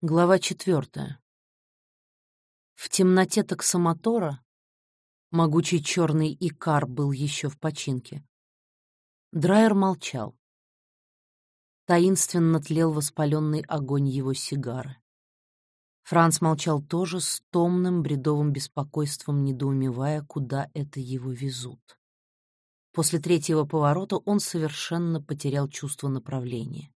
Глава четвертая. В темноте таксомотора могучий черный икар был еще в починке. Драйер молчал. Таинственно тлел воспаленный огонь его сигары. Франц молчал тоже с томным бредовым беспокойством, недоумевая, куда это его везут. После третьего поворота он совершенно потерял чувство направления.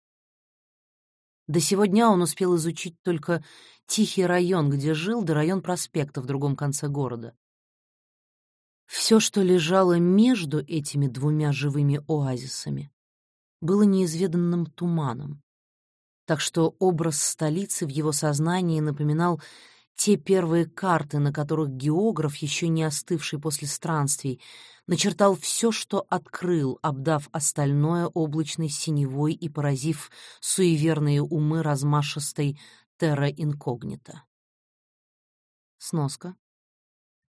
До сегодня он успел изучить только тихий район, где жил, да район проспекта в другом конце города. Все, что лежало между этими двумя живыми оазисами, было неизведанным туманом. Так что образ столицы в его сознании напоминал те первые карты, на которых географ, еще не остывший после странствий, начертал все, что открыл, обдав остальное облачной синевой и поразив суеверные умы размашистой терра инкогнита. Сноска.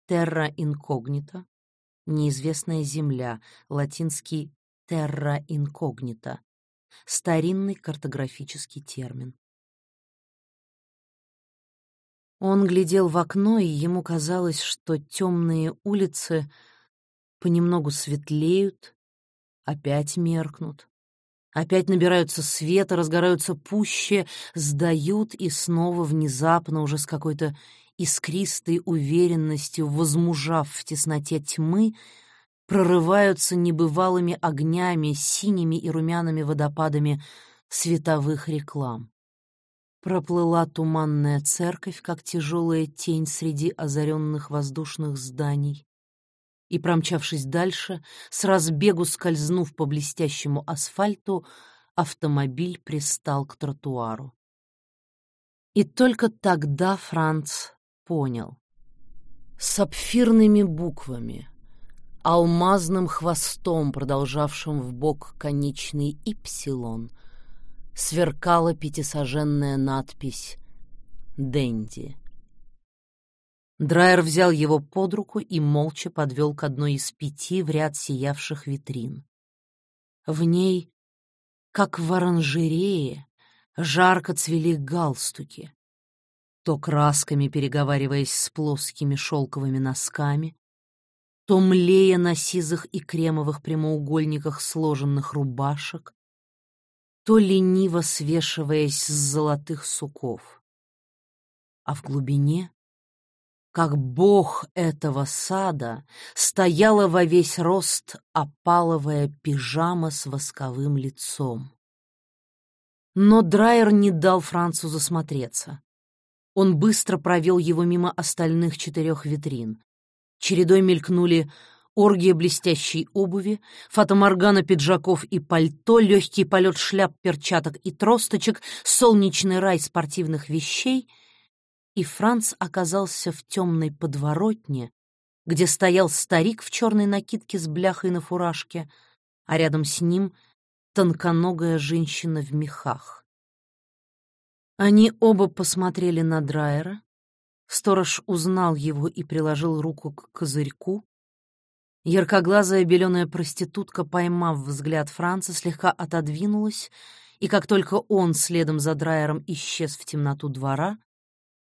Терра инкогнита — неизвестная земля, латинский терра инкогнита — старинный картографический термин. Он глядел в окно, и ему казалось, что темные улицы понемногу светлеют, опять меркнут, опять набираются света, разгораются пуще, сдают и снова внезапно уже с какой-то искристой уверенностью, возмужав в тесноте тьмы, прорываются небывалыми огнями, синими и румяными водопадами световых реклам. Проплыла туманная церковь, как тяжелая тень среди озаренных воздушных зданий. И, промчавшись дальше, с разбегу скользнув по блестящему асфальту, автомобиль пристал к тротуару. И только тогда Франц понял. Сапфирными буквами, алмазным хвостом, продолжавшим в бок конечный «Ипсилон», сверкала пятисоженная надпись «Дэнди». Драйер взял его под руку и молча подвел к одной из пяти в ряд сиявших витрин. В ней, как в оранжерее, жарко цвели галстуки, то красками переговариваясь с плоскими шелковыми носками, то млея на сизых и кремовых прямоугольниках сложенных рубашек, то лениво свешиваясь с золотых суков. А в глубине, как бог этого сада, стояла во весь рост опаловая пижама с восковым лицом. Но Драйер не дал Францу засмотреться. Он быстро провел его мимо остальных четырех витрин. Чередой мелькнули оргия блестящей обуви, фатоморгана пиджаков и пальто, легкий полет шляп, перчаток и тросточек, солнечный рай спортивных вещей, и Франц оказался в темной подворотне, где стоял старик в черной накидке с бляхой на фуражке, а рядом с ним тонконогая женщина в мехах. Они оба посмотрели на Драйера. Сторож узнал его и приложил руку к козырьку, Яркоглазая беленая проститутка, поймав взгляд Франца, слегка отодвинулась, и как только он следом за Драйером исчез в темноту двора,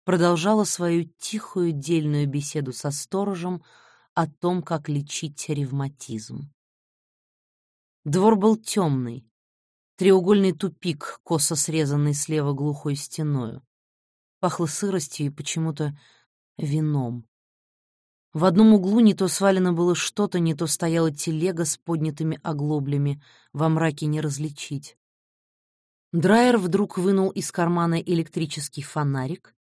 продолжала свою тихую дельную беседу со сторожем о том, как лечить ревматизм. Двор был темный, треугольный тупик, косо срезанный слева глухой стеною. Пахло сыростью и почему-то вином. В одном углу не то свалено было что-то, не то стояла телега с поднятыми оглоблями, во мраке не различить. Драйер вдруг вынул из кармана электрический фонарик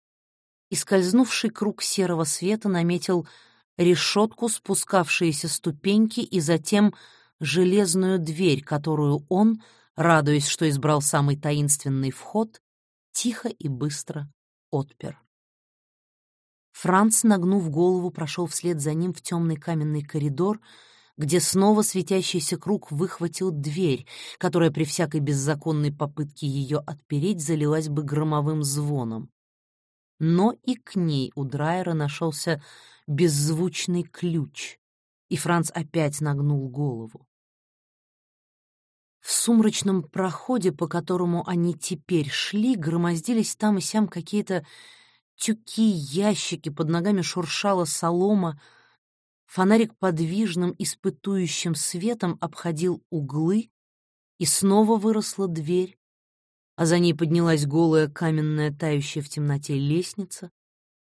и, скользнувший круг серого света, наметил решетку, спускавшиеся ступеньки и затем железную дверь, которую он, радуясь, что избрал самый таинственный вход, тихо и быстро отпер. Франц, нагнув голову, прошел вслед за ним в темный каменный коридор, где снова светящийся круг выхватил дверь, которая при всякой беззаконной попытке ее отпереть залилась бы громовым звоном. Но и к ней у Драйера нашелся беззвучный ключ, и Франц опять нагнул голову. В сумрачном проходе, по которому они теперь шли, громоздились там и сям какие-то тюки, ящики, под ногами шуршала солома. Фонарик подвижным, испытующим светом обходил углы, и снова выросла дверь, а за ней поднялась голая каменная тающая в темноте лестница.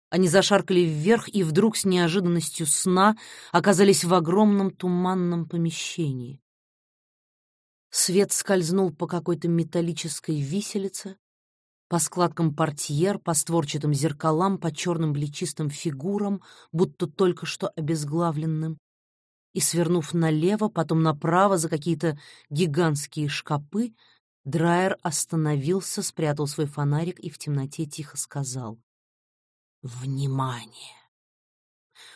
Они зашаркали вверх и вдруг с неожиданностью сна оказались в огромном туманном помещении. Свет скользнул по какой-то металлической виселице, по складкам портьер, по створчатым зеркалам, по черным плечистым фигурам, будто только что обезглавленным, и, свернув налево, потом направо за какие-то гигантские шкапы, Драйер остановился, спрятал свой фонарик и в темноте тихо сказал «Внимание!».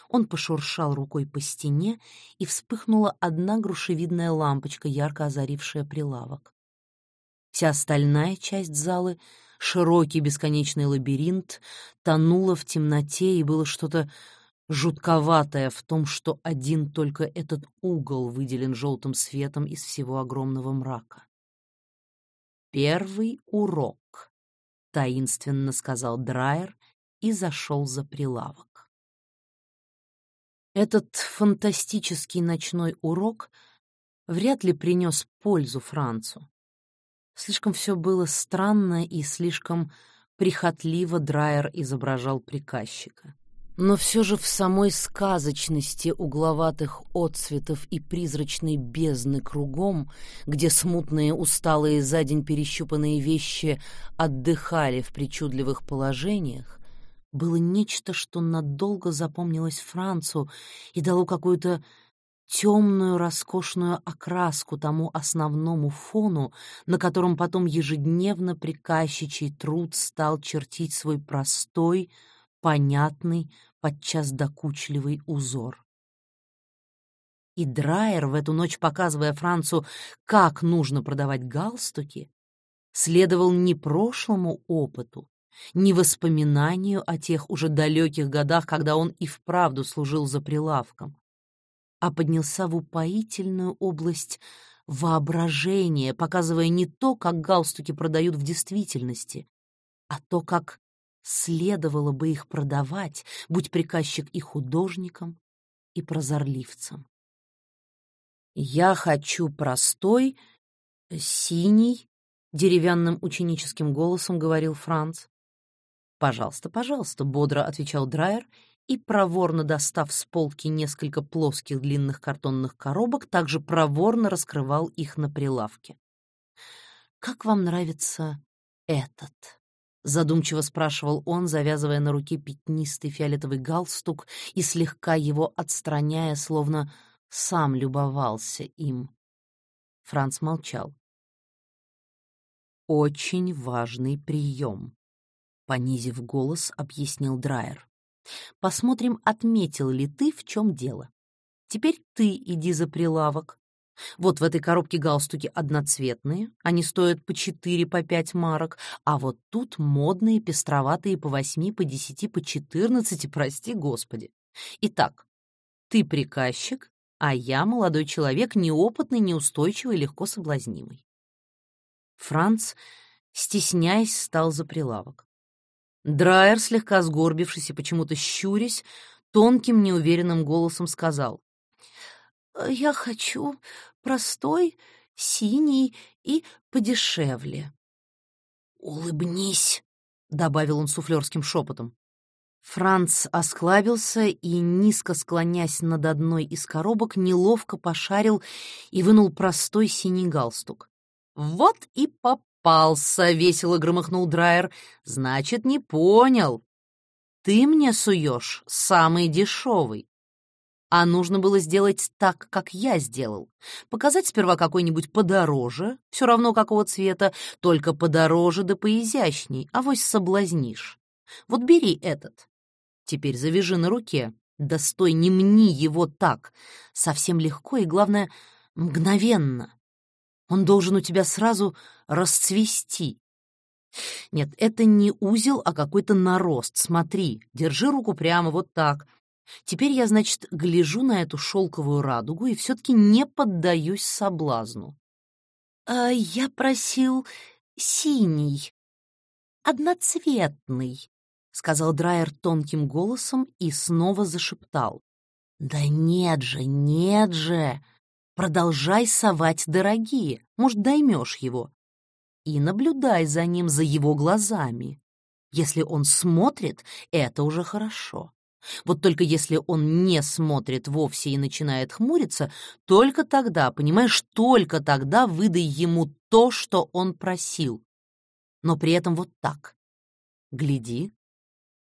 Он пошуршал рукой по стене, и вспыхнула одна грушевидная лампочка, ярко озарившая прилавок. Вся остальная часть залы, широкий бесконечный лабиринт, тонула в темноте, и было что-то жутковатое в том, что один только этот угол выделен желтым светом из всего огромного мрака. «Первый урок», — таинственно сказал Драйер и зашел за прилавок. Этот фантастический ночной урок вряд ли принес пользу Францу. Слишком все было странно и слишком прихотливо Драйер изображал приказчика. Но все же в самой сказочности угловатых отцветов и призрачной бездны кругом, где смутные, усталые за день перещупанные вещи отдыхали в причудливых положениях, было нечто, что надолго запомнилось Францу и дало какую-то темную роскошную окраску тому основному фону, на котором потом ежедневно приказчичий труд стал чертить свой простой, понятный, подчас докучливый узор. И Драйер, в эту ночь показывая Францу, как нужно продавать галстуки, следовал не прошлому опыту, ни воспоминанию о тех уже далеких годах, когда он и вправду служил за прилавком, а поднялся в упоительную область воображения, показывая не то, как галстуки продают в действительности, а то, как следовало бы их продавать, будь приказчик и художником, и прозорливцем. «Я хочу простой, синий», — деревянным ученическим голосом говорил Франц. «Пожалуйста, пожалуйста», — бодро отвечал Драйер и, проворно достав с полки несколько плоских длинных картонных коробок, также проворно раскрывал их на прилавке. «Как вам нравится этот?» — задумчиво спрашивал он, завязывая на руке пятнистый фиолетовый галстук и слегка его отстраняя, словно сам любовался им. Франц молчал. «Очень важный прием», понизив голос, объяснил Драйер. Посмотрим, отметил ли ты, в чем дело. Теперь ты иди за прилавок. Вот в этой коробке галстуки одноцветные, они стоят по четыре, по пять марок, а вот тут модные, пестроватые по восьми, по десяти, по четырнадцати, прости господи. Итак, ты приказчик, а я молодой человек, неопытный, неустойчивый, легко соблазнимый. Франц, стесняясь, стал за прилавок. Драйер, слегка сгорбившись и почему-то щурясь, тонким неуверенным голосом сказал. «Я хочу простой, синий и подешевле». «Улыбнись», — добавил он суфлерским шепотом. Франц осклабился и, низко склонясь над одной из коробок, неловко пошарил и вынул простой синий галстук. «Вот и попал!» Попался!» — весело громыхнул Драйер. «Значит, не понял. Ты мне суешь самый дешевый. А нужно было сделать так, как я сделал. Показать сперва какой-нибудь подороже, все равно какого цвета, только подороже да поизящней, авось соблазнишь. Вот бери этот. Теперь завяжи на руке. Да стой, не мни его так. Совсем легко и, главное, мгновенно. Он должен у тебя сразу расцвести. Нет, это не узел, а какой-то нарост. Смотри, держи руку прямо вот так. Теперь я, значит, гляжу на эту шелковую радугу и все-таки не поддаюсь соблазну. А я просил синий, одноцветный, сказал Драйер тонким голосом и снова зашептал. Да нет же, нет же. Продолжай совать дорогие, может, доймешь его. И наблюдай за ним, за его глазами. Если он смотрит, это уже хорошо. Вот только если он не смотрит вовсе и начинает хмуриться, только тогда, понимаешь, только тогда выдай ему то, что он просил. Но при этом вот так. Гляди,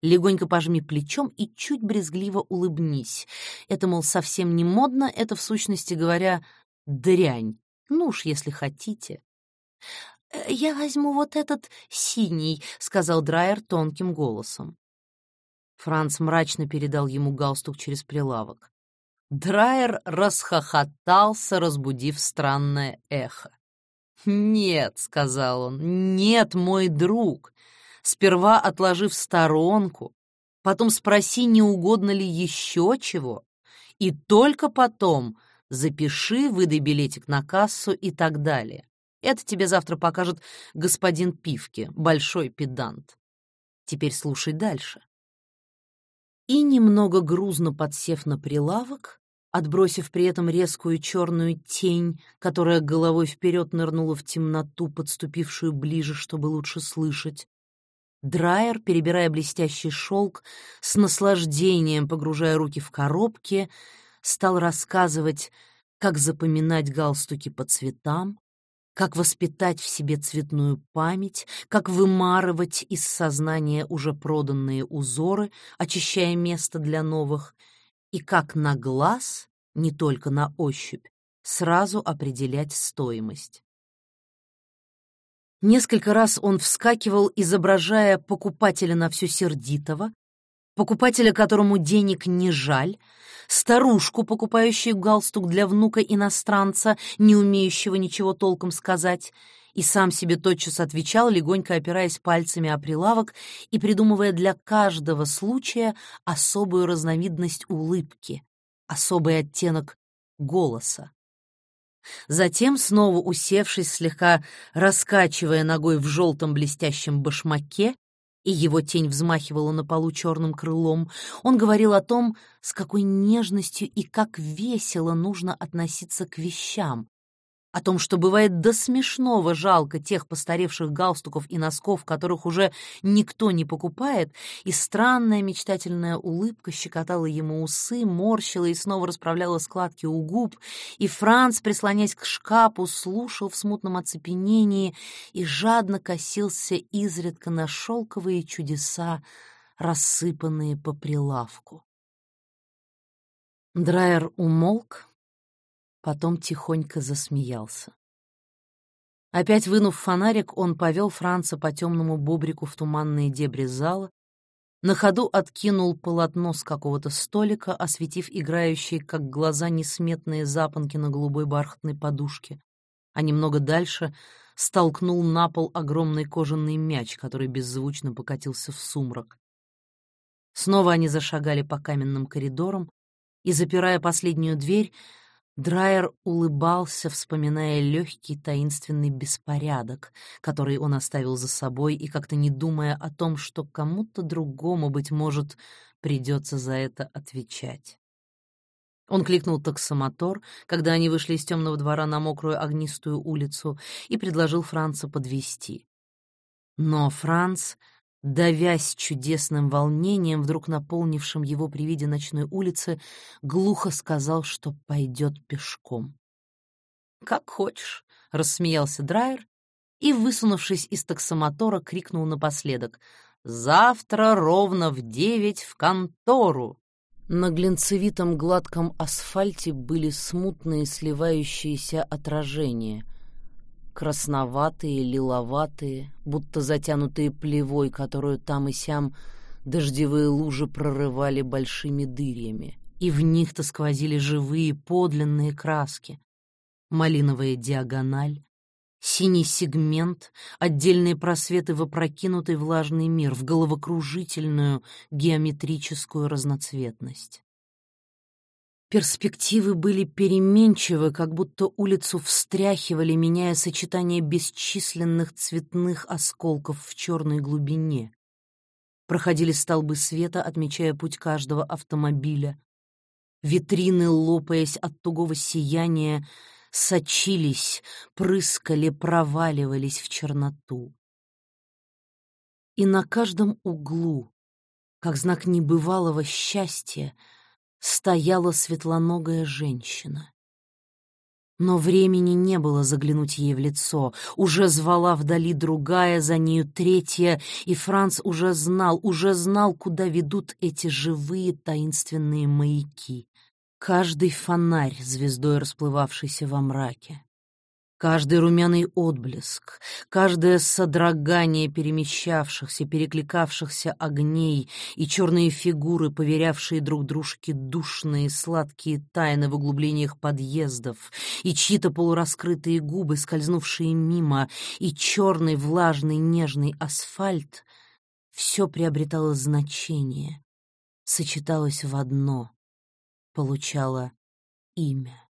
легонько пожми плечом и чуть брезгливо улыбнись. Это, мол, совсем не модно, это, в сущности говоря, дрянь. Ну уж, если хотите. «Э, «Я возьму вот этот синий», — сказал Драйер тонким голосом. Франц мрачно передал ему галстук через прилавок. Драйер расхохотался, разбудив странное эхо. «Нет», — сказал он, — «нет, мой друг. Сперва отложи в сторонку, потом спроси, не угодно ли еще чего, и только потом запиши, выдай билетик на кассу и так далее. Это тебе завтра покажет господин Пивки, большой педант. Теперь слушай дальше. И немного грузно подсев на прилавок, отбросив при этом резкую черную тень, которая головой вперед нырнула в темноту, подступившую ближе, чтобы лучше слышать, Драйер, перебирая блестящий шелк, с наслаждением погружая руки в коробки, стал рассказывать, как запоминать галстуки по цветам, как воспитать в себе цветную память, как вымарывать из сознания уже проданные узоры, очищая место для новых, и как на глаз, не только на ощупь, сразу определять стоимость. Несколько раз он вскакивал, изображая покупателя на всю сердитого, покупателя, которому денег не жаль, старушку, покупающую галстук для внука-иностранца, не умеющего ничего толком сказать, и сам себе тотчас отвечал, легонько опираясь пальцами о прилавок и придумывая для каждого случая особую разновидность улыбки, особый оттенок голоса. Затем, снова усевшись, слегка раскачивая ногой в желтом блестящем башмаке, и его тень взмахивала на полу черным крылом, он говорил о том, с какой нежностью и как весело нужно относиться к вещам, о том, что бывает до смешного жалко тех постаревших галстуков и носков, которых уже никто не покупает, и странная мечтательная улыбка щекотала ему усы, морщила и снова расправляла складки у губ, и Франц, прислонясь к шкафу, слушал в смутном оцепенении и жадно косился изредка на шелковые чудеса, рассыпанные по прилавку. Драйер умолк, потом тихонько засмеялся. Опять вынув фонарик, он повел Франца по темному бобрику в туманные дебри зала, на ходу откинул полотно с какого-то столика, осветив играющие, как глаза, несметные запонки на голубой бархатной подушке, а немного дальше столкнул на пол огромный кожаный мяч, который беззвучно покатился в сумрак. Снова они зашагали по каменным коридорам, и, запирая последнюю дверь, Драйер улыбался, вспоминая легкий таинственный беспорядок, который он оставил за собой, и как-то не думая о том, что кому-то другому, быть может, придется за это отвечать. Он кликнул таксомотор, когда они вышли из темного двора на мокрую огнистую улицу, и предложил Франца подвести. Но Франц давясь чудесным волнением, вдруг наполнившим его при виде ночной улицы, глухо сказал, что пойдет пешком. «Как хочешь», — рассмеялся Драйер и, высунувшись из таксомотора, крикнул напоследок «Завтра ровно в девять в контору!» На глинцевитом гладком асфальте были смутные сливающиеся отражения — красноватые, лиловатые, будто затянутые плевой, которую там и сям дождевые лужи прорывали большими дырями, и в них-то сквозили живые подлинные краски. Малиновая диагональ, синий сегмент, отдельные просветы в опрокинутый влажный мир, в головокружительную геометрическую разноцветность. Перспективы были переменчивы, как будто улицу встряхивали, меняя сочетание бесчисленных цветных осколков в черной глубине. Проходили столбы света, отмечая путь каждого автомобиля. Витрины, лопаясь от тугого сияния, сочились, прыскали, проваливались в черноту. И на каждом углу, как знак небывалого счастья, стояла светлоногая женщина. Но времени не было заглянуть ей в лицо. Уже звала вдали другая, за нею третья, и Франц уже знал, уже знал, куда ведут эти живые таинственные маяки. Каждый фонарь, звездой расплывавшийся во мраке. Каждый румяный отблеск, каждое содрогание перемещавшихся, перекликавшихся огней и черные фигуры, поверявшие друг дружке душные сладкие тайны в углублениях подъездов, и чьи-то полураскрытые губы, скользнувшие мимо, и черный влажный нежный асфальт — все приобретало значение, сочеталось в одно, получало имя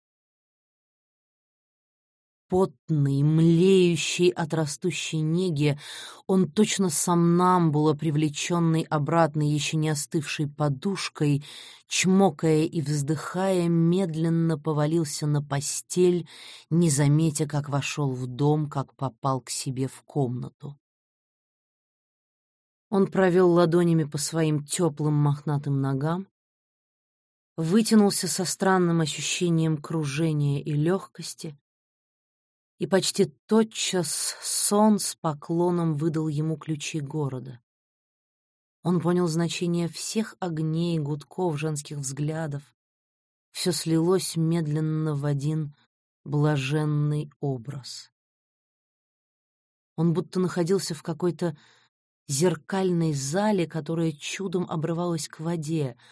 потный, млеющий от растущей неги, он точно сомнамбула, привлеченный обратно еще не остывшей подушкой, чмокая и вздыхая, медленно повалился на постель, не заметя, как вошел в дом, как попал к себе в комнату. Он провел ладонями по своим теплым мохнатым ногам, вытянулся со странным ощущением кружения и легкости, и почти тотчас сон с поклоном выдал ему ключи города. Он понял значение всех огней, гудков, женских взглядов. Все слилось медленно в один блаженный образ. Он будто находился в какой-то зеркальной зале, которая чудом обрывалась к воде —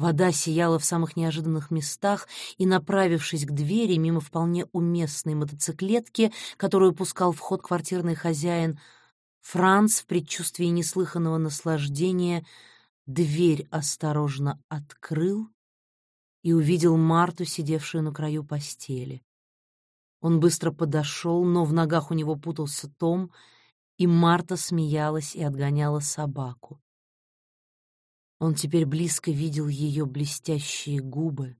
Вода сияла в самых неожиданных местах, и, направившись к двери мимо вполне уместной мотоциклетки, которую пускал в ход квартирный хозяин, Франц в предчувствии неслыханного наслаждения дверь осторожно открыл и увидел Марту, сидевшую на краю постели. Он быстро подошел, но в ногах у него путался Том, и Марта смеялась и отгоняла собаку. Он теперь близко видел ее блестящие губы,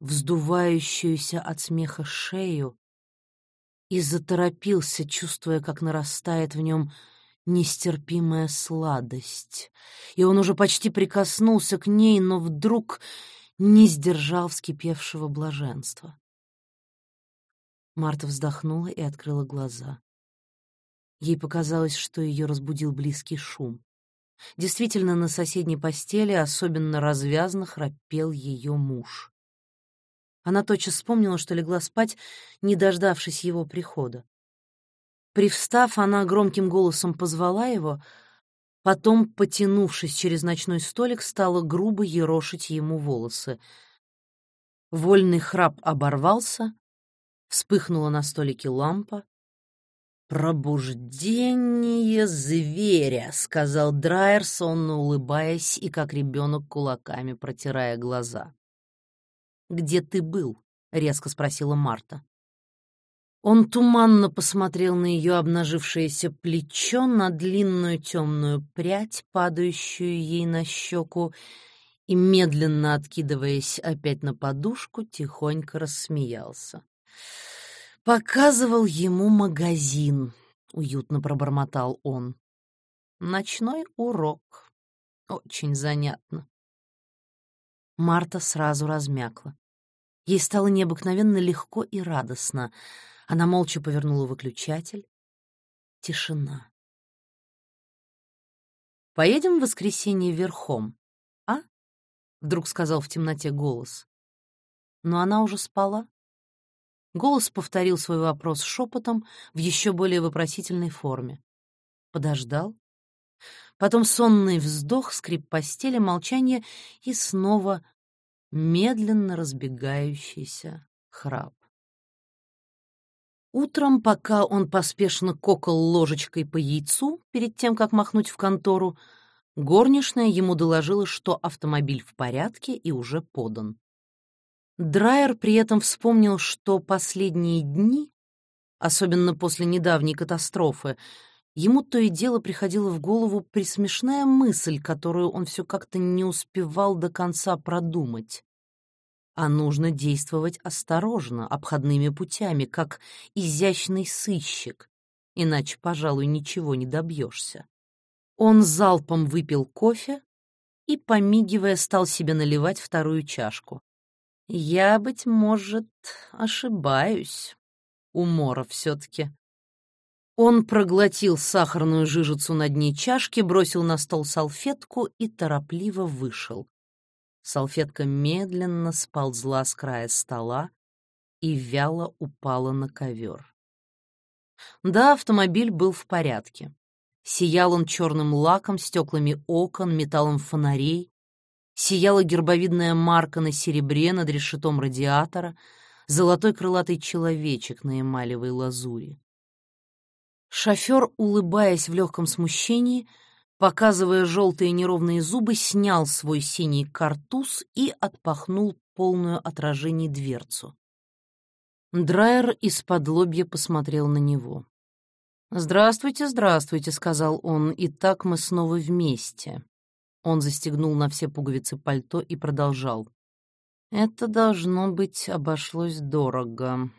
вздувающуюся от смеха шею, и заторопился, чувствуя, как нарастает в нем нестерпимая сладость. И он уже почти прикоснулся к ней, но вдруг не сдержал вскипевшего блаженства. Марта вздохнула и открыла глаза. Ей показалось, что ее разбудил близкий шум. Действительно, на соседней постели особенно развязно храпел ее муж. Она тотчас вспомнила, что легла спать, не дождавшись его прихода. Привстав, она громким голосом позвала его, потом, потянувшись через ночной столик, стала грубо ерошить ему волосы. Вольный храп оборвался, вспыхнула на столике лампа, «Пробуждение зверя», — сказал Драйер, сонно улыбаясь и как ребенок кулаками протирая глаза. «Где ты был?» — резко спросила Марта. Он туманно посмотрел на ее обнажившееся плечо, на длинную темную прядь, падающую ей на щеку, и, медленно откидываясь опять на подушку, тихонько рассмеялся. Показывал ему магазин, уютно пробормотал он. Ночной урок. Очень занятно. Марта сразу размякла. Ей стало необыкновенно легко и радостно. Она молча повернула выключатель. Тишина. «Поедем в воскресенье верхом, а?» — вдруг сказал в темноте голос. Но она уже спала. Голос повторил свой вопрос шепотом в еще более вопросительной форме. Подождал. Потом сонный вздох, скрип постели, молчание и снова медленно разбегающийся храп. Утром, пока он поспешно кокал ложечкой по яйцу перед тем, как махнуть в контору, горничная ему доложила, что автомобиль в порядке и уже подан. Драйер при этом вспомнил, что последние дни, особенно после недавней катастрофы, ему то и дело приходила в голову присмешная мысль, которую он все как-то не успевал до конца продумать. А нужно действовать осторожно, обходными путями, как изящный сыщик, иначе, пожалуй, ничего не добьешься. Он залпом выпил кофе и, помигивая, стал себе наливать вторую чашку. Я, быть может, ошибаюсь. Умора все-таки. Он проглотил сахарную жижицу на дне чашки, бросил на стол салфетку и торопливо вышел. Салфетка медленно сползла с края стола и вяло упала на ковер. Да, автомобиль был в порядке. Сиял он черным лаком, стеклами окон, металлом фонарей, сияла гербовидная марка на серебре над решетом радиатора, золотой крылатый человечек на эмалевой лазури. Шофер, улыбаясь в легком смущении, показывая желтые неровные зубы, снял свой синий картуз и отпахнул полную отражений дверцу. Драйер из-под лобья посмотрел на него. «Здравствуйте, здравствуйте», — сказал он, — «и так мы снова вместе». Он застегнул на все пуговицы пальто и продолжал. «Это, должно быть, обошлось дорого.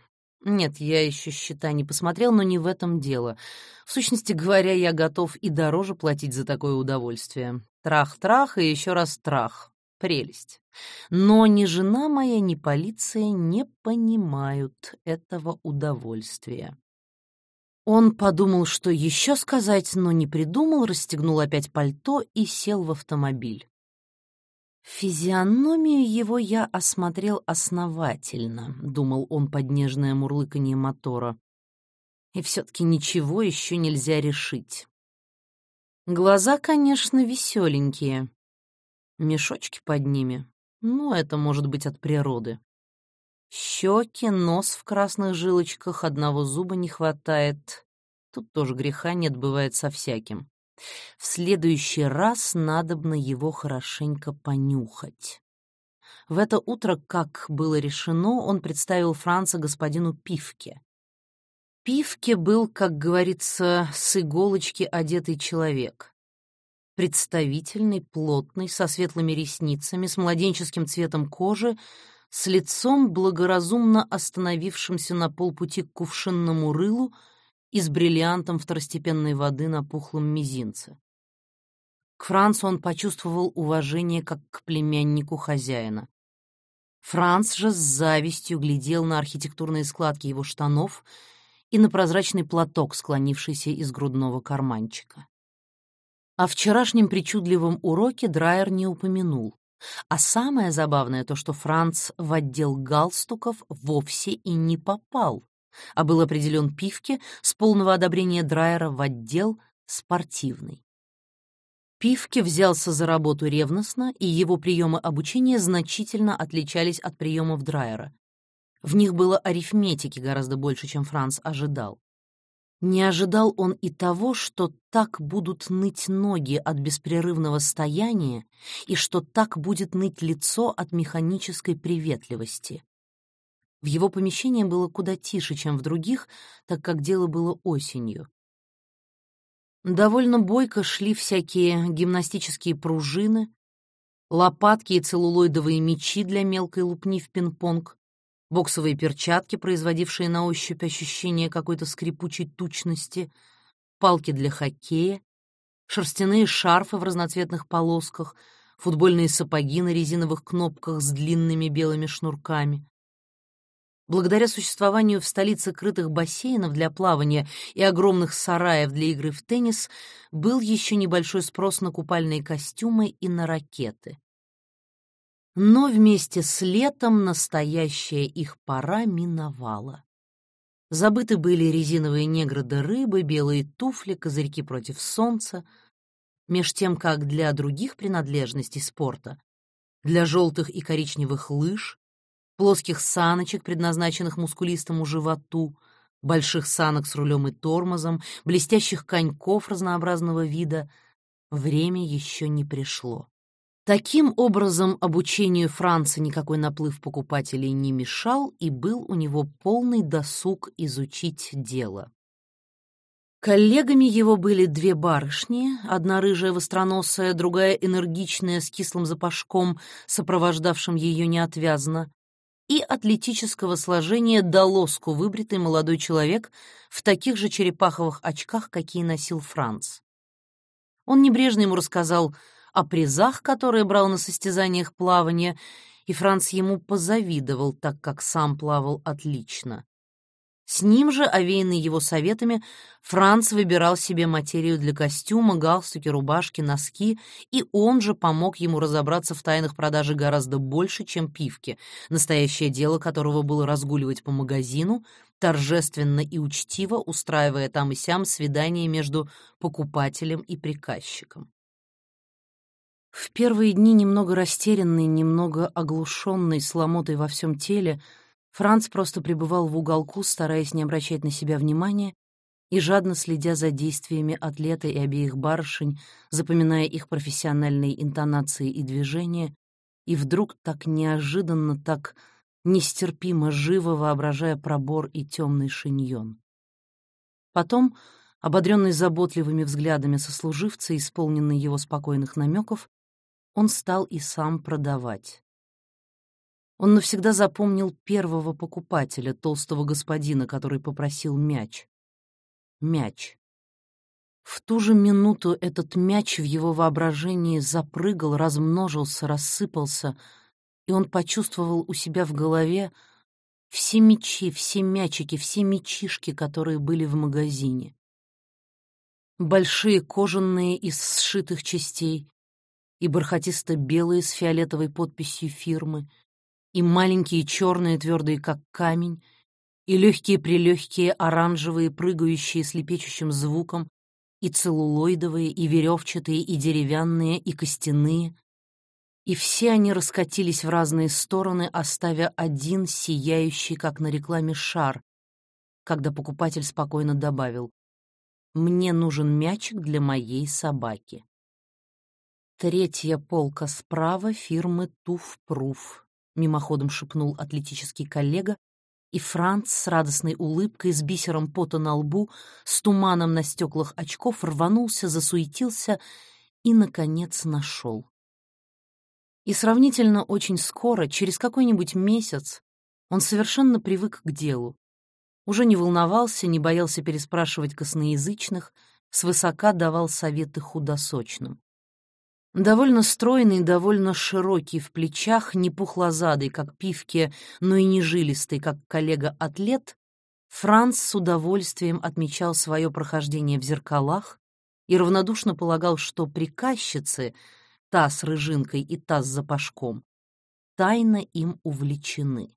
Нет, я еще счета не посмотрел, но не в этом дело. В сущности говоря, я готов и дороже платить за такое удовольствие. Трах-трах и еще раз трах. Прелесть. Но ни жена моя, ни полиция не понимают этого удовольствия. Он подумал, что еще сказать, но не придумал, расстегнул опять пальто и сел в автомобиль. «Физиономию его я осмотрел основательно», — думал он под нежное мурлыканье мотора. «И все-таки ничего еще нельзя решить. Глаза, конечно, веселенькие. Мешочки под ними. Ну, это может быть от природы. Щеки, нос в красных жилочках, одного зуба не хватает. Тут тоже греха нет, бывает со всяким. В следующий раз надобно его хорошенько понюхать. В это утро, как было решено, он представил Франца господину Пивке. Пивке был, как говорится, с иголочки одетый человек. Представительный, плотный, со светлыми ресницами, с младенческим цветом кожи, с лицом, благоразумно остановившимся на полпути к кувшинному рылу и с бриллиантом второстепенной воды на пухлом мизинце. К Францу он почувствовал уважение как к племяннику хозяина. Франц же с завистью глядел на архитектурные складки его штанов и на прозрачный платок, склонившийся из грудного карманчика. О вчерашнем причудливом уроке Драйер не упомянул. А самое забавное то, что Франц в отдел галстуков вовсе и не попал, а был определен Пивке с полного одобрения Драйера в отдел спортивный. Пивке взялся за работу ревностно, и его приемы обучения значительно отличались от приемов Драйера. В них было арифметики гораздо больше, чем Франц ожидал. Не ожидал он и того, что так будут ныть ноги от беспрерывного стояния и что так будет ныть лицо от механической приветливости. В его помещении было куда тише, чем в других, так как дело было осенью. Довольно бойко шли всякие гимнастические пружины, лопатки и целлулоидовые мячи для мелкой лупни в пинг-понг, боксовые перчатки, производившие на ощупь ощущение какой-то скрипучей тучности, палки для хоккея, шерстяные шарфы в разноцветных полосках, футбольные сапоги на резиновых кнопках с длинными белыми шнурками. Благодаря существованию в столице крытых бассейнов для плавания и огромных сараев для игры в теннис был еще небольшой спрос на купальные костюмы и на ракеты. Но вместе с летом настоящая их пора миновала. Забыты были резиновые негры да рыбы, белые туфли, козырьки против солнца, меж тем как для других принадлежностей спорта, для желтых и коричневых лыж, плоских саночек, предназначенных мускулистому животу, больших санок с рулем и тормозом, блестящих коньков разнообразного вида, время еще не пришло. Таким образом, обучению Франца никакой наплыв покупателей не мешал, и был у него полный досуг изучить дело. Коллегами его были две барышни, одна рыжая востроносая, другая энергичная, с кислым запашком, сопровождавшим ее неотвязно, и атлетического сложения до лоску выбритый молодой человек в таких же черепаховых очках, какие носил Франц. Он небрежно ему рассказал о призах, которые брал на состязаниях плавания, и Франц ему позавидовал, так как сам плавал отлично. С ним же, овеянный его советами, Франц выбирал себе материю для костюма, галстуки, рубашки, носки, и он же помог ему разобраться в тайнах продажи гораздо больше, чем пивки, настоящее дело которого было разгуливать по магазину, торжественно и учтиво устраивая там и сям свидание между покупателем и приказчиком. В первые дни немного растерянный, немного оглушенный, с ломотой во всем теле, Франц просто пребывал в уголку, стараясь не обращать на себя внимания и жадно следя за действиями атлета и обеих барышень, запоминая их профессиональные интонации и движения, и вдруг так неожиданно, так нестерпимо живо воображая пробор и темный шиньон. Потом, ободренный заботливыми взглядами сослуживца, исполненный его спокойных намеков, он стал и сам продавать. Он навсегда запомнил первого покупателя, толстого господина, который попросил мяч. Мяч. В ту же минуту этот мяч в его воображении запрыгал, размножился, рассыпался, и он почувствовал у себя в голове все мячи, все мячики, все мячишки, которые были в магазине. Большие кожаные из сшитых частей, и бархатисто-белые с фиолетовой подписью фирмы, и маленькие черные, твердые как камень, и легкие-прелегкие оранжевые, прыгающие с лепечущим звуком, и целлулоидовые, и веревчатые, и деревянные, и костяные. И все они раскатились в разные стороны, оставя один сияющий, как на рекламе, шар, когда покупатель спокойно добавил «Мне нужен мячик для моей собаки». «Третья полка справа фирмы Туф-Пруф», — мимоходом шепнул атлетический коллега, и Франц с радостной улыбкой, с бисером пота на лбу, с туманом на стеклах очков рванулся, засуетился и, наконец, нашел. И сравнительно очень скоро, через какой-нибудь месяц, он совершенно привык к делу. Уже не волновался, не боялся переспрашивать косноязычных, свысока давал советы худосочным. Довольно стройный, довольно широкий в плечах, не пухлозадый, как пивки, но и не жилистый, как коллега-атлет, Франц с удовольствием отмечал свое прохождение в зеркалах и равнодушно полагал, что приказчицы, та с рыжинкой и та с запашком, тайно им увлечены.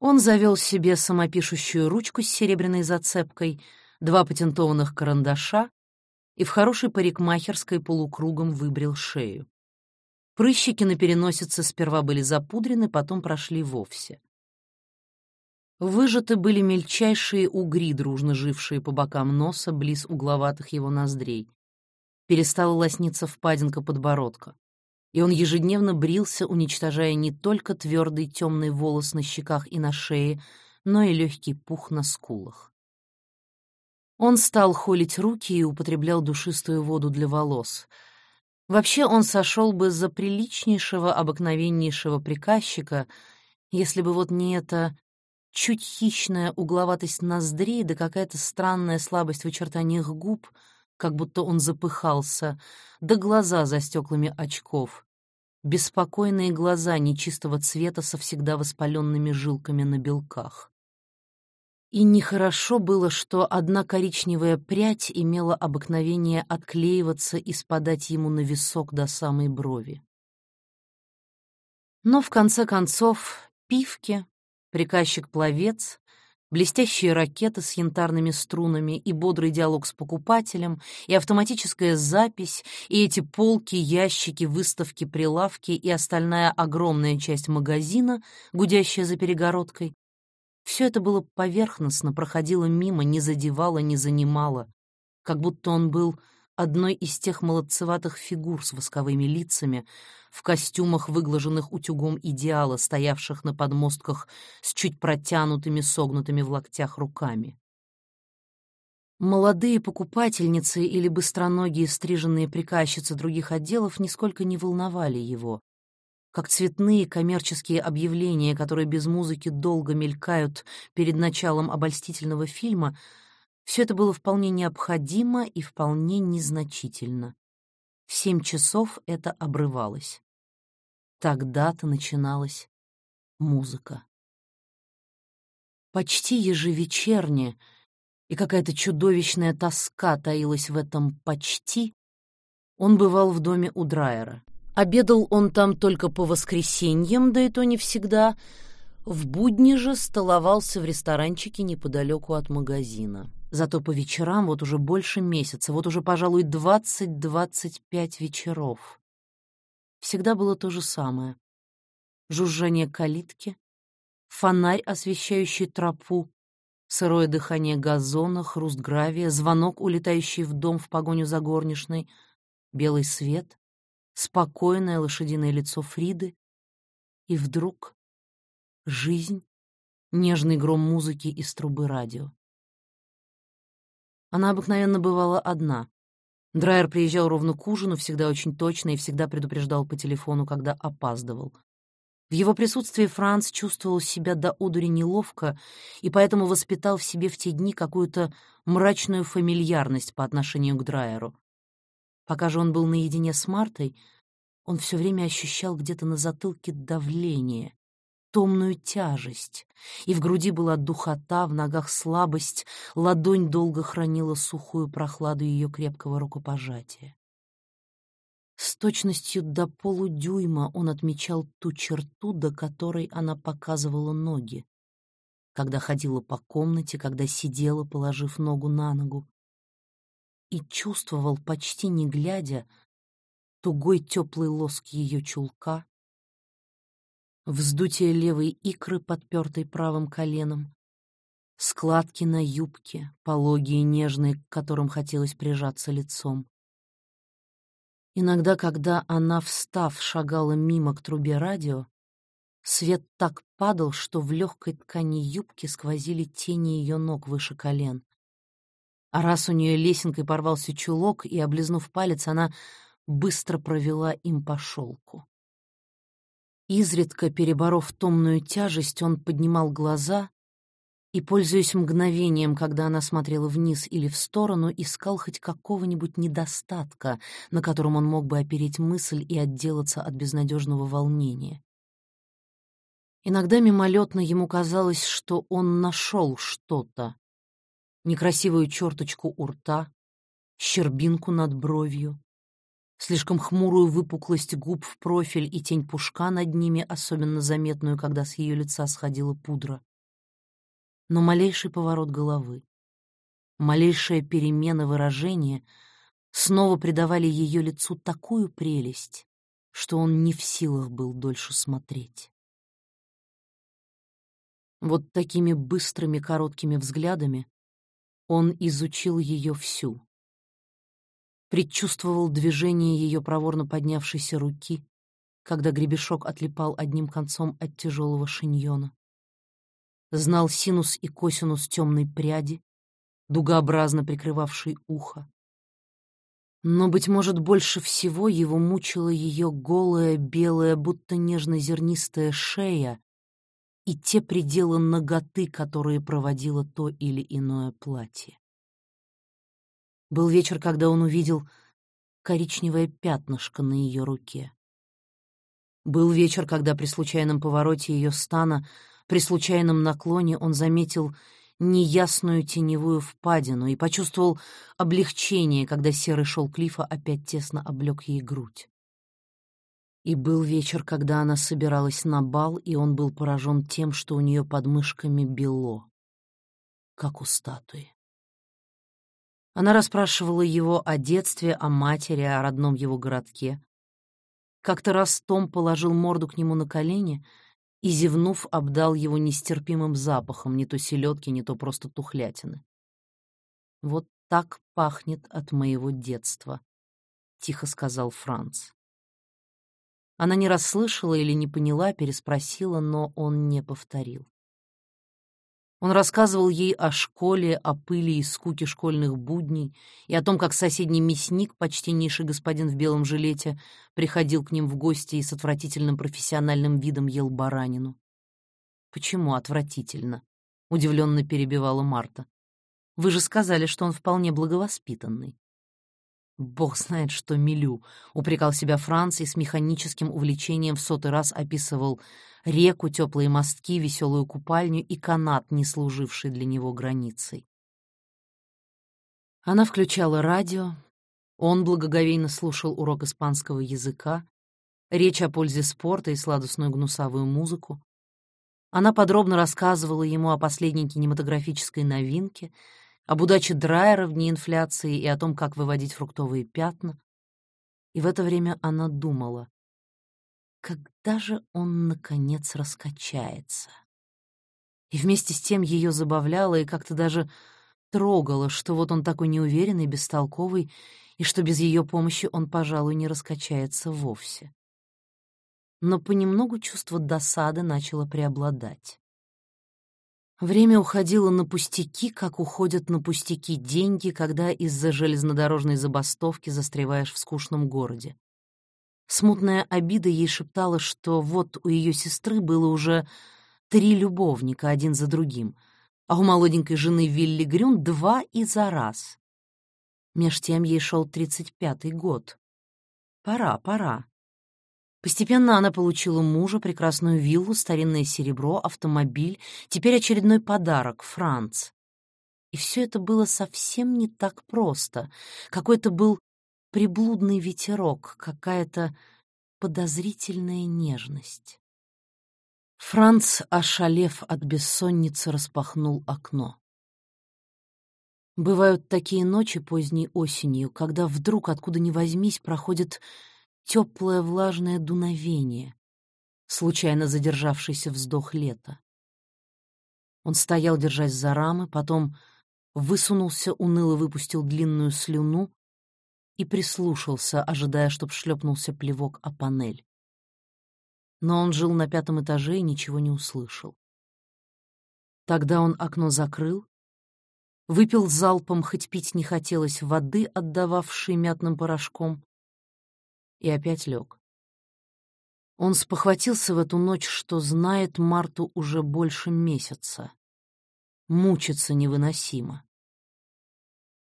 Он завел себе самопишущую ручку с серебряной зацепкой, два патентованных карандаша, и в хорошей парикмахерской полукругом выбрил шею. Прыщики на переносице сперва были запудрены, потом прошли вовсе. Выжаты были мельчайшие угри, дружно жившие по бокам носа, близ угловатых его ноздрей. Перестала лосниться впадинка подбородка. И он ежедневно брился, уничтожая не только твердый темный волос на щеках и на шее, но и легкий пух на скулах. Он стал холить руки и употреблял душистую воду для волос. Вообще он сошел бы за приличнейшего, обыкновеннейшего приказчика, если бы вот не эта чуть хищная угловатость ноздри да какая-то странная слабость в очертаниях губ, как будто он запыхался, да глаза за стеклами очков. Беспокойные глаза нечистого цвета со всегда воспаленными жилками на белках. И нехорошо было, что одна коричневая прядь имела обыкновение отклеиваться и спадать ему на висок до самой брови. Но в конце концов пивки, приказчик-пловец, блестящие ракеты с янтарными струнами и бодрый диалог с покупателем, и автоматическая запись, и эти полки, ящики, выставки, прилавки и остальная огромная часть магазина, гудящая за перегородкой, все это было поверхностно, проходило мимо, не задевало, не занимало, как будто он был одной из тех молодцеватых фигур с восковыми лицами, в костюмах, выглаженных утюгом идеала, стоявших на подмостках с чуть протянутыми, согнутыми в локтях руками. Молодые покупательницы или быстроногие стриженные приказчицы других отделов нисколько не волновали его, как цветные коммерческие объявления, которые без музыки долго мелькают перед началом обольстительного фильма, все это было вполне необходимо и вполне незначительно. В семь часов это обрывалось. Тогда-то начиналась музыка. Почти ежевечерне — и какая-то чудовищная тоска таилась в этом «почти», он бывал в доме у Драйера. Обедал он там только по воскресеньям, да и то не всегда. В будни же столовался в ресторанчике неподалеку от магазина. Зато по вечерам вот уже больше месяца, вот уже, пожалуй, двадцать-двадцать пять вечеров. Всегда было то же самое. Жужжание калитки, фонарь, освещающий тропу, сырое дыхание газона, хруст гравия, звонок, улетающий в дом в погоню за горничной, белый свет, спокойное лошадиное лицо Фриды. И вдруг жизнь, нежный гром музыки из трубы радио. Она обыкновенно бывала одна. Драйер приезжал ровно к ужину, всегда очень точно и всегда предупреждал по телефону, когда опаздывал. В его присутствии Франц чувствовал себя до одури неловко и поэтому воспитал в себе в те дни какую-то мрачную фамильярность по отношению к Драйеру. Пока же он был наедине с Мартой, он все время ощущал где-то на затылке давление, томную тяжесть, и в груди была духота, в ногах слабость, ладонь долго хранила сухую прохладу ее крепкого рукопожатия. С точностью до полудюйма он отмечал ту черту, до которой она показывала ноги, когда ходила по комнате, когда сидела, положив ногу на ногу, и чувствовал, почти не глядя, тугой теплый лоск ее чулка, вздутие левой икры, подпертой правым коленом, складки на юбке, пологие нежные, к которым хотелось прижаться лицом. Иногда, когда она, встав, шагала мимо к трубе радио, свет так падал, что в легкой ткани юбки сквозили тени ее ног выше колен. А раз у нее лесенкой порвался чулок, и, облизнув палец, она быстро провела им по шелку. Изредка, переборов томную тяжесть, он поднимал глаза и, пользуясь мгновением, когда она смотрела вниз или в сторону, искал хоть какого-нибудь недостатка, на котором он мог бы опереть мысль и отделаться от безнадежного волнения. Иногда мимолетно ему казалось, что он нашел что-то. Некрасивую черточку у рта, щербинку над бровью, слишком хмурую выпуклость губ в профиль и тень пушка над ними, особенно заметную, когда с ее лица сходила пудра но малейший поворот головы, малейшая перемена выражения снова придавали ее лицу такую прелесть, что он не в силах был дольше смотреть. Вот такими быстрыми короткими взглядами он изучил ее всю. Предчувствовал движение ее проворно поднявшейся руки, когда гребешок отлипал одним концом от тяжелого шиньона знал синус и косинус темной пряди, дугообразно прикрывавшей ухо. Но, быть может, больше всего его мучила ее голая, белая, будто нежно-зернистая шея и те пределы ноготы, которые проводило то или иное платье. Был вечер, когда он увидел коричневое пятнышко на ее руке. Был вечер, когда при случайном повороте ее стана при случайном наклоне он заметил неясную теневую впадину и почувствовал облегчение, когда серый шелк лифа опять тесно облег ей грудь. И был вечер, когда она собиралась на бал, и он был поражен тем, что у нее под мышками бело, как у статуи. Она расспрашивала его о детстве, о матери, о родном его городке. Как-то раз Том положил морду к нему на колени — и, зевнув, обдал его нестерпимым запахом, не то селедки, не то просто тухлятины. Вот так пахнет от моего детства», — тихо сказал Франц. Она не расслышала или не поняла, переспросила, но он не повторил. Он рассказывал ей о школе, о пыли и скуке школьных будней, и о том, как соседний мясник, почтеннейший господин в белом жилете, приходил к ним в гости и с отвратительным профессиональным видом ел баранину. «Почему отвратительно?» — удивленно перебивала Марта. «Вы же сказали, что он вполне благовоспитанный». «Бог знает, что милю», — упрекал себя Франц и с механическим увлечением в сотый раз описывал реку, теплые мостки, веселую купальню и канат, не служивший для него границей. Она включала радио, он благоговейно слушал урок испанского языка, речь о пользе спорта и сладостную гнусавую музыку. Она подробно рассказывала ему о последней кинематографической новинке — об удаче Драйера в дни инфляции и о том, как выводить фруктовые пятна. И в это время она думала, когда же он, наконец, раскачается? И вместе с тем ее забавляло и как-то даже трогало, что вот он такой неуверенный, бестолковый, и что без ее помощи он, пожалуй, не раскачается вовсе. Но понемногу чувство досады начало преобладать. Время уходило на пустяки, как уходят на пустяки деньги, когда из-за железнодорожной забастовки застреваешь в скучном городе. Смутная обида ей шептала, что вот у ее сестры было уже три любовника один за другим, а у молоденькой жены Вилли Грюн два и за раз. Меж тем ей шел тридцать пятый год. Пора, пора. Постепенно она получила мужа, прекрасную виллу, старинное серебро, автомобиль, теперь очередной подарок — Франц. И все это было совсем не так просто. Какой-то был приблудный ветерок, какая-то подозрительная нежность. Франц, ошалев от бессонницы, распахнул окно. Бывают такие ночи поздней осенью, когда вдруг, откуда ни возьмись, проходит теплое влажное дуновение, случайно задержавшийся вздох лета. Он стоял, держась за рамы, потом высунулся, уныло выпустил длинную слюну и прислушался, ожидая, чтоб шлепнулся плевок о панель. Но он жил на пятом этаже и ничего не услышал. Тогда он окно закрыл, выпил залпом, хоть пить не хотелось, воды, отдававшей мятным порошком, и опять лег. Он спохватился в эту ночь, что знает Марту уже больше месяца. Мучиться невыносимо.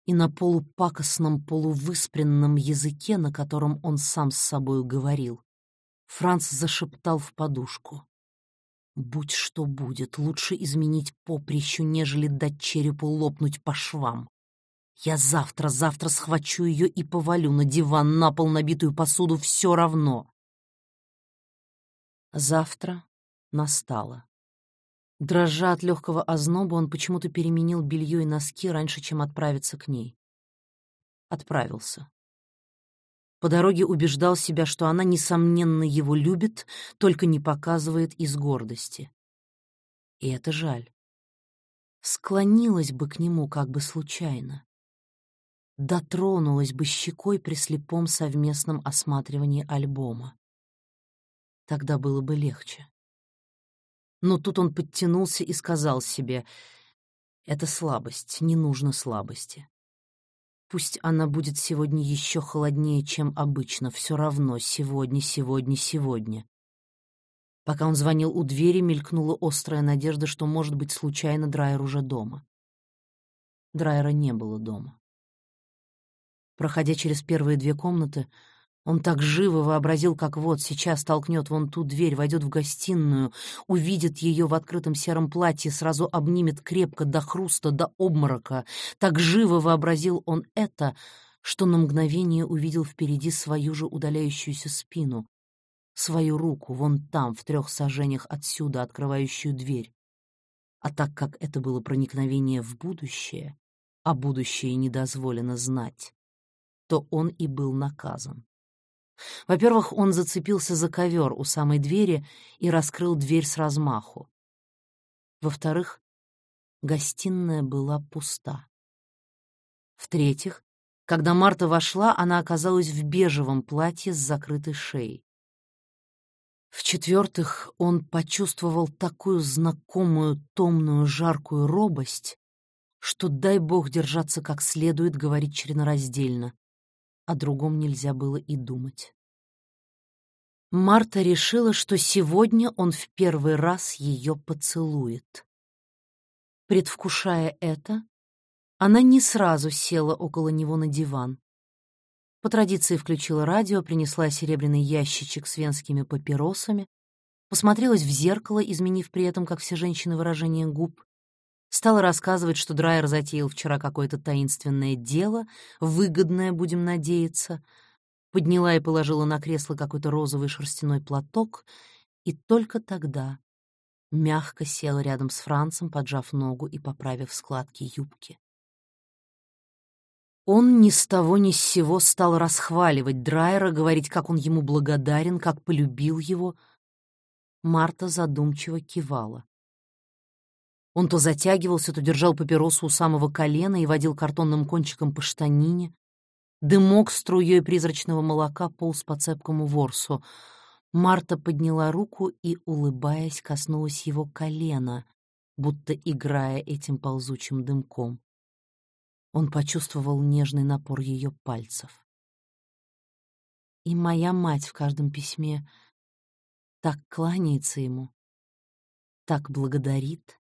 И на полупакостном, полувыспренном языке, на котором он сам с собою говорил, Франц зашептал в подушку. «Будь что будет, лучше изменить поприщу, нежели дать черепу лопнуть по швам. Я завтра, завтра схвачу ее и повалю на диван, на пол набитую посуду, все равно. Завтра настало. Дрожа от легкого озноба, он почему-то переменил белье и носки раньше, чем отправиться к ней. Отправился. По дороге убеждал себя, что она, несомненно, его любит, только не показывает из гордости. И это жаль. Склонилась бы к нему как бы случайно дотронулась бы щекой при слепом совместном осматривании альбома. Тогда было бы легче. Но тут он подтянулся и сказал себе, «Это слабость, не нужно слабости. Пусть она будет сегодня еще холоднее, чем обычно, все равно сегодня, сегодня, сегодня». Пока он звонил у двери, мелькнула острая надежда, что, может быть, случайно Драйер уже дома. Драйера не было дома. Проходя через первые две комнаты, он так живо вообразил, как вот сейчас толкнет вон ту дверь, войдет в гостиную, увидит ее в открытом сером платье, сразу обнимет крепко до хруста, до обморока. Так живо вообразил он это, что на мгновение увидел впереди свою же удаляющуюся спину, свою руку вон там, в трех сажениях отсюда, открывающую дверь. А так как это было проникновение в будущее, а будущее не дозволено знать, то он и был наказан. Во-первых, он зацепился за ковер у самой двери и раскрыл дверь с размаху. Во-вторых, гостиная была пуста. В-третьих, когда Марта вошла, она оказалась в бежевом платье с закрытой шеей. В-четвертых, он почувствовал такую знакомую, томную, жаркую робость, что дай бог держаться как следует, говорить членораздельно. О другом нельзя было и думать. Марта решила, что сегодня он в первый раз ее поцелует. Предвкушая это, она не сразу села около него на диван. По традиции включила радио, принесла серебряный ящичек с венскими папиросами, посмотрелась в зеркало, изменив при этом, как все женщины, выражение губ, стала рассказывать, что Драйер затеял вчера какое-то таинственное дело, выгодное, будем надеяться, подняла и положила на кресло какой-то розовый шерстяной платок, и только тогда мягко села рядом с Францем, поджав ногу и поправив складки юбки. Он ни с того ни с сего стал расхваливать Драйера, говорить, как он ему благодарен, как полюбил его. Марта задумчиво кивала. Он то затягивался, то держал папиросу у самого колена и водил картонным кончиком по штанине. Дымок струей призрачного молока полз по цепкому ворсу. Марта подняла руку и, улыбаясь, коснулась его колена, будто играя этим ползучим дымком. Он почувствовал нежный напор ее пальцев. И моя мать в каждом письме так кланяется ему, так благодарит.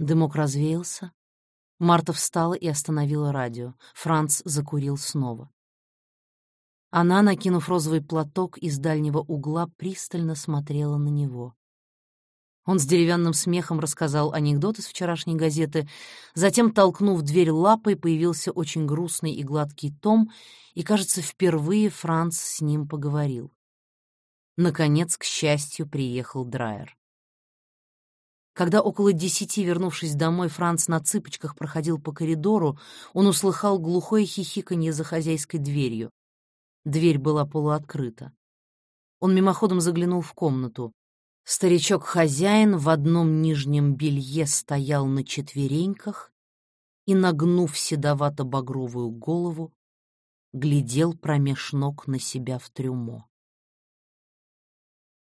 Дымок развеялся. Марта встала и остановила радио. Франц закурил снова. Она, накинув розовый платок из дальнего угла, пристально смотрела на него. Он с деревянным смехом рассказал анекдот из вчерашней газеты, затем, толкнув дверь лапой, появился очень грустный и гладкий том, и, кажется, впервые Франц с ним поговорил. Наконец, к счастью, приехал Драйер. Когда около десяти, вернувшись домой, Франц на цыпочках проходил по коридору, он услыхал глухое хихиканье за хозяйской дверью. Дверь была полуоткрыта. Он мимоходом заглянул в комнату. Старичок-хозяин в одном нижнем белье стоял на четвереньках и, нагнув седовато-багровую голову, глядел промеж ног на себя в трюмо.